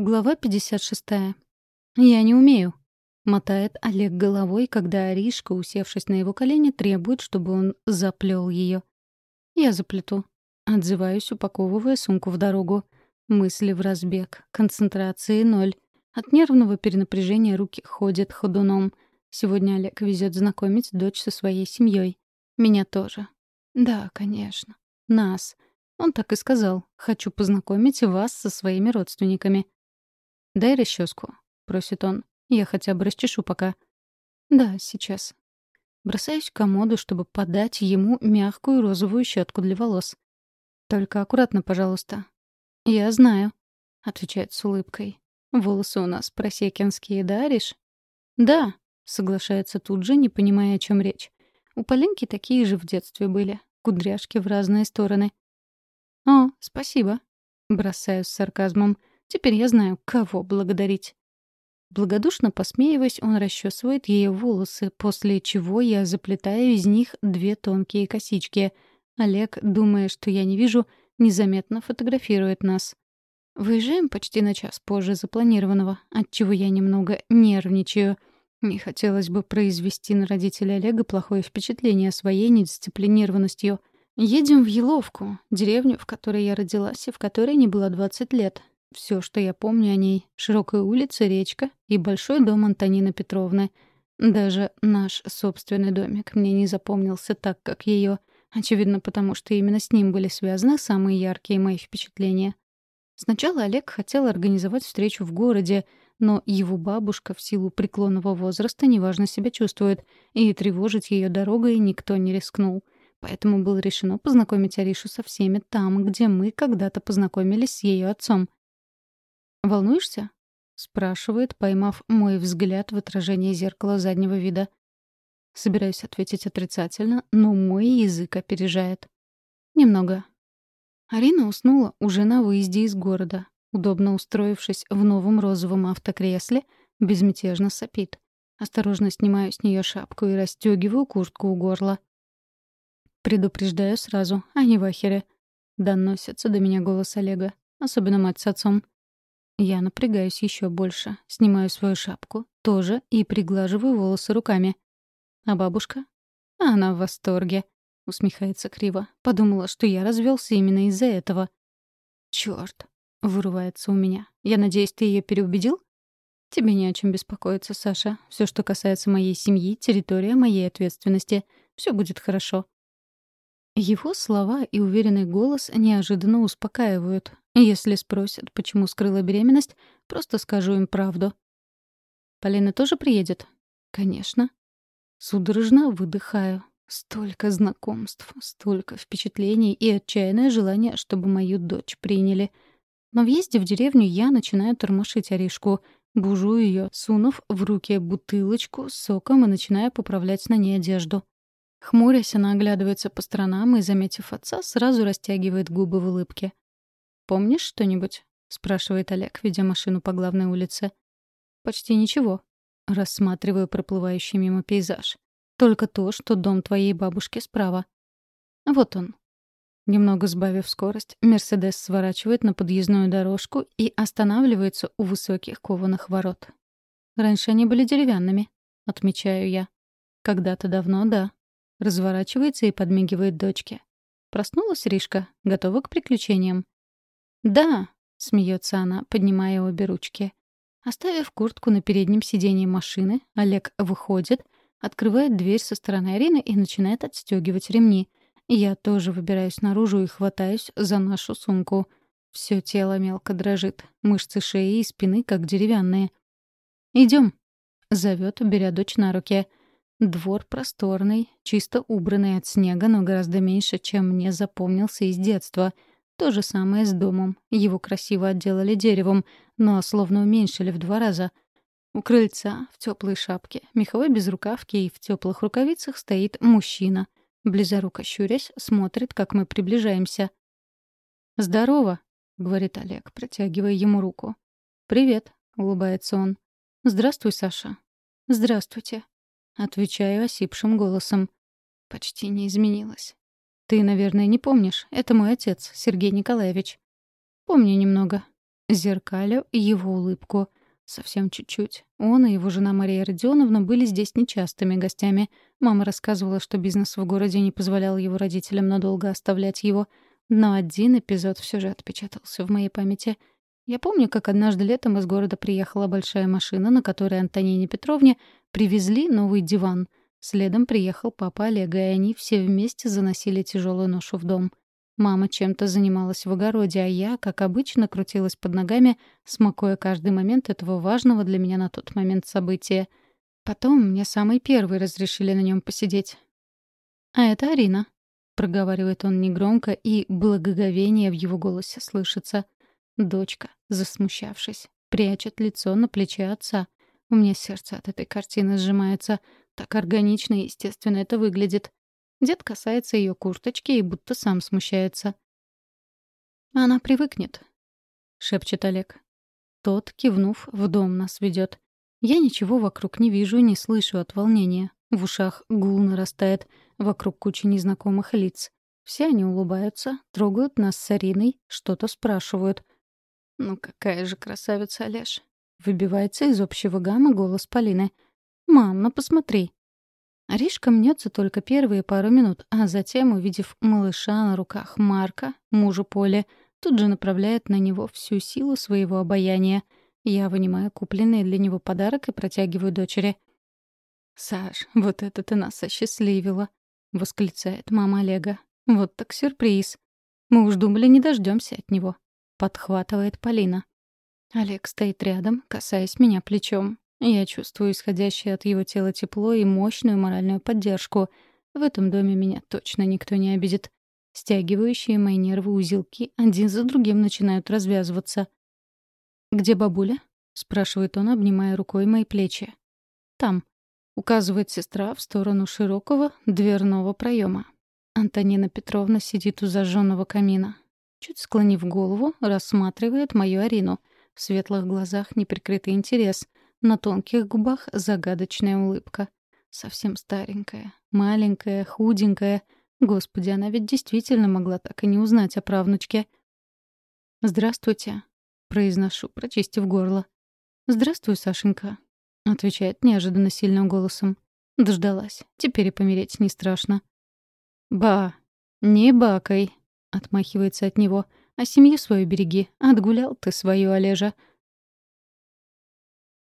Глава 56. «Я не умею», — мотает Олег головой, когда Аришка, усевшись на его колени, требует, чтобы он заплел ее. «Я заплету». Отзываюсь, упаковывая сумку в дорогу. Мысли в разбег, концентрации ноль. От нервного перенапряжения руки ходят ходуном. Сегодня Олег везет знакомить дочь со своей семьей. Меня тоже. Да, конечно. Нас. Он так и сказал. «Хочу познакомить вас со своими родственниками». «Дай расческу», — просит он. «Я хотя бы расчешу пока». «Да, сейчас». Бросаюсь к комоду, чтобы подать ему мягкую розовую щетку для волос. «Только аккуратно, пожалуйста». «Я знаю», — отвечает с улыбкой. «Волосы у нас просекинские, да, Ариш?» «Да», — соглашается тут же, не понимая, о чем речь. «У Полинки такие же в детстве были. Кудряшки в разные стороны». «О, спасибо», — бросаю с сарказмом. Теперь я знаю, кого благодарить. Благодушно посмеиваясь, он расчесывает ее волосы, после чего я заплетаю из них две тонкие косички. Олег, думая, что я не вижу, незаметно фотографирует нас. Выезжаем почти на час позже запланированного, отчего я немного нервничаю. Не хотелось бы произвести на родителей Олега плохое впечатление своей недисциплинированностью. Едем в Еловку, деревню, в которой я родилась и в которой не было 20 лет. Все, что я помню о ней — широкая улица, речка и большой дом Антонины Петровны. Даже наш собственный домик мне не запомнился так, как ее. Очевидно, потому что именно с ним были связаны самые яркие мои впечатления. Сначала Олег хотел организовать встречу в городе, но его бабушка в силу преклонного возраста неважно себя чувствует, и тревожить ее дорогой никто не рискнул. Поэтому было решено познакомить Аришу со всеми там, где мы когда-то познакомились с ее отцом — «Волнуешься?» — спрашивает, поймав мой взгляд в отражении зеркала заднего вида. Собираюсь ответить отрицательно, но мой язык опережает. Немного. Арина уснула уже на выезде из города. Удобно устроившись в новом розовом автокресле, безмятежно сопит. Осторожно снимаю с нее шапку и расстегиваю куртку у горла. Предупреждаю сразу, они в ахере. Доносится до меня голос Олега, особенно мать с отцом. Я напрягаюсь еще больше, снимаю свою шапку, тоже, и приглаживаю волосы руками. А бабушка? Она в восторге. Усмехается криво. Подумала, что я развелся именно из-за этого. Черт! Вырывается у меня. Я надеюсь, ты ее переубедил? Тебе не о чем беспокоиться, Саша. Все, что касается моей семьи, территория моей ответственности. Все будет хорошо. Его слова и уверенный голос неожиданно успокаивают. Если спросят, почему скрыла беременность, просто скажу им правду. «Полина тоже приедет?» «Конечно». Судорожно выдыхаю. Столько знакомств, столько впечатлений и отчаянное желание, чтобы мою дочь приняли. На въезде в деревню я начинаю тормошить Аришку, бужу ее, сунув в руки бутылочку с соком и начинаю поправлять на ней одежду. Хмурясь, она оглядывается по сторонам и, заметив отца, сразу растягивает губы в улыбке. «Помнишь что-нибудь?» — спрашивает Олег, ведя машину по главной улице. «Почти ничего». Рассматриваю проплывающий мимо пейзаж. «Только то, что дом твоей бабушки справа». Вот он. Немного сбавив скорость, Мерседес сворачивает на подъездную дорожку и останавливается у высоких кованых ворот. Раньше они были деревянными, отмечаю я. Когда-то давно, да. Разворачивается и подмигивает дочке. Проснулась Ришка, готова к приключениям. «Да», — смеется она, поднимая обе ручки. Оставив куртку на переднем сиденье машины, Олег выходит, открывает дверь со стороны Арины и начинает отстегивать ремни. Я тоже выбираюсь наружу и хватаюсь за нашу сумку. Все тело мелко дрожит, мышцы шеи и спины как деревянные. Идем, зовет, беря дочь на руки. Двор просторный, чисто убранный от снега, но гораздо меньше, чем мне запомнился из детства. То же самое с домом. Его красиво отделали деревом, но словно уменьшили в два раза. У крыльца в теплой шапке, меховой безрукавке и в теплых рукавицах стоит мужчина. Близоруко щурясь, смотрит, как мы приближаемся. «Здорово», — говорит Олег, протягивая ему руку. «Привет», — улыбается он. «Здравствуй, Саша». «Здравствуйте», Отвечаю осипшим голосом. Почти не изменилась. «Ты, наверное, не помнишь. Это мой отец, Сергей Николаевич». «Помню немного». зеркалю его улыбку. Совсем чуть-чуть. Он и его жена Мария Родионовна были здесь нечастыми гостями. Мама рассказывала, что бизнес в городе не позволял его родителям надолго оставлять его. Но один эпизод все же отпечатался в моей памяти. Я помню, как однажды летом из города приехала большая машина, на которой Антонине Петровне привезли новый диван. Следом приехал папа Олега, и они все вместе заносили тяжелую ношу в дом. Мама чем-то занималась в огороде, а я, как обычно, крутилась под ногами, смакуя каждый момент этого важного для меня на тот момент события. Потом мне самый первый разрешили на нем посидеть. «А это Арина», — проговаривает он негромко, и благоговение в его голосе слышится. Дочка, засмущавшись, прячет лицо на плече отца. У меня сердце от этой картины сжимается. Так органично и естественно это выглядит. Дед касается ее курточки и будто сам смущается. «Она привыкнет», — шепчет Олег. Тот, кивнув, в дом нас ведет. Я ничего вокруг не вижу и не слышу от волнения. В ушах гул нарастает, вокруг куча незнакомых лиц. Все они улыбаются, трогают нас с Ариной, что-то спрашивают. «Ну какая же красавица, Олеж!» Выбивается из общего гамма голос Полины. «Мам, ну посмотри!» Аришка мнется только первые пару минут, а затем, увидев малыша на руках Марка, мужа Поля, тут же направляет на него всю силу своего обаяния. Я вынимаю купленный для него подарок и протягиваю дочери. «Саш, вот это ты нас осчастливила!» — восклицает мама Олега. «Вот так сюрприз! Мы уж думали, не дождемся от него!» — подхватывает Полина. Олег стоит рядом, касаясь меня плечом. Я чувствую исходящее от его тела тепло и мощную моральную поддержку. В этом доме меня точно никто не обидит. Стягивающие мои нервы узелки один за другим начинают развязываться. «Где бабуля?» — спрашивает он, обнимая рукой мои плечи. «Там», — указывает сестра в сторону широкого дверного проема. Антонина Петровна сидит у зажженного камина. Чуть склонив голову, рассматривает мою Арину. В светлых глазах неприкрытый интерес — на тонких губах загадочная улыбка. Совсем старенькая, маленькая, худенькая. Господи, она ведь действительно могла так и не узнать о правнучке. «Здравствуйте», — произношу, прочистив горло. «Здравствуй, Сашенька», — отвечает неожиданно сильным голосом. Дождалась. Теперь и помереть не страшно. «Ба, не бакай», — отмахивается от него. «А семью свою береги. Отгулял ты свою, Олежа.